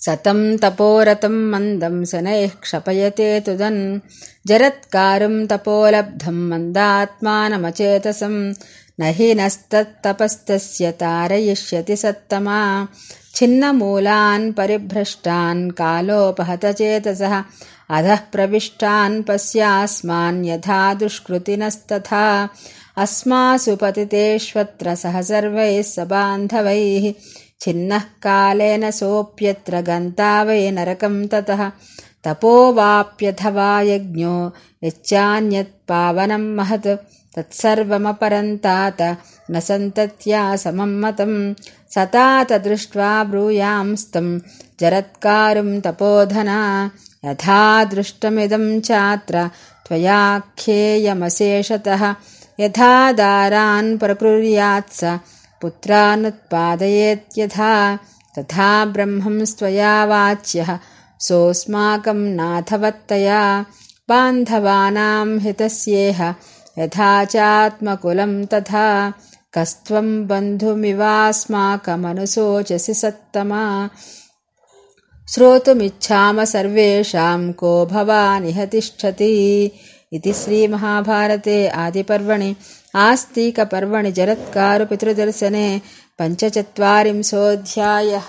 सतम् तपोरतम् मन्दम् शनैः क्षपयते तुदन्। जरत्कारुम् तपोलब्धम् मन्दात्मानमचेतसम्। न हि नस्तत्तपस्तस्य तारयिष्यति सत्तमा। छिन्नमूलान् परिभ्रष्टान् कालोपहतचेतसः। अधः प्रविष्टान् पश्यास्मान् यथा दुष्कृतिनस्तथा। अस्मासु पतितेष्वत्र सह सर्वैः स बान्धवैः छिन्नः कालेन सोऽप्यत्र गन्ता वै नरकम् ततः तपोवाप्यथवा यज्ञो यच्चान्यत्पावनम् महत्। तत्सर्वमपरन्तात न सन्तत्या समम् मतम्। सतात दृष्ट्वा ब्रूयांस्तम्। जरत्कारुम् तपोधना यथा दृष्टमिदम् चात्र त्वयाख्येयमशेषतः यथा दारान् प्रकुर्यात् स पुत्रानुत्पादयेत्यथा तथा ब्रह्मंस्त्वया वाच्यः। सोऽस्माकम् नाथवत्तया बान्धवानाम् हितस्येह यथा चात्मकुलम् तथा कस्त्वम् बन्धुमिवास्माकमनुशोचसि सत्तमा। श्रोतुमिच्छाम सर्वेषाम् को भवानिह तिष्ठति इति श्रीमहाभारते आदिपर्वणि आस्तिकपर्वणि जरत्कारुपितृदर्शने पञ्चचत्वारिंशोऽध्यायः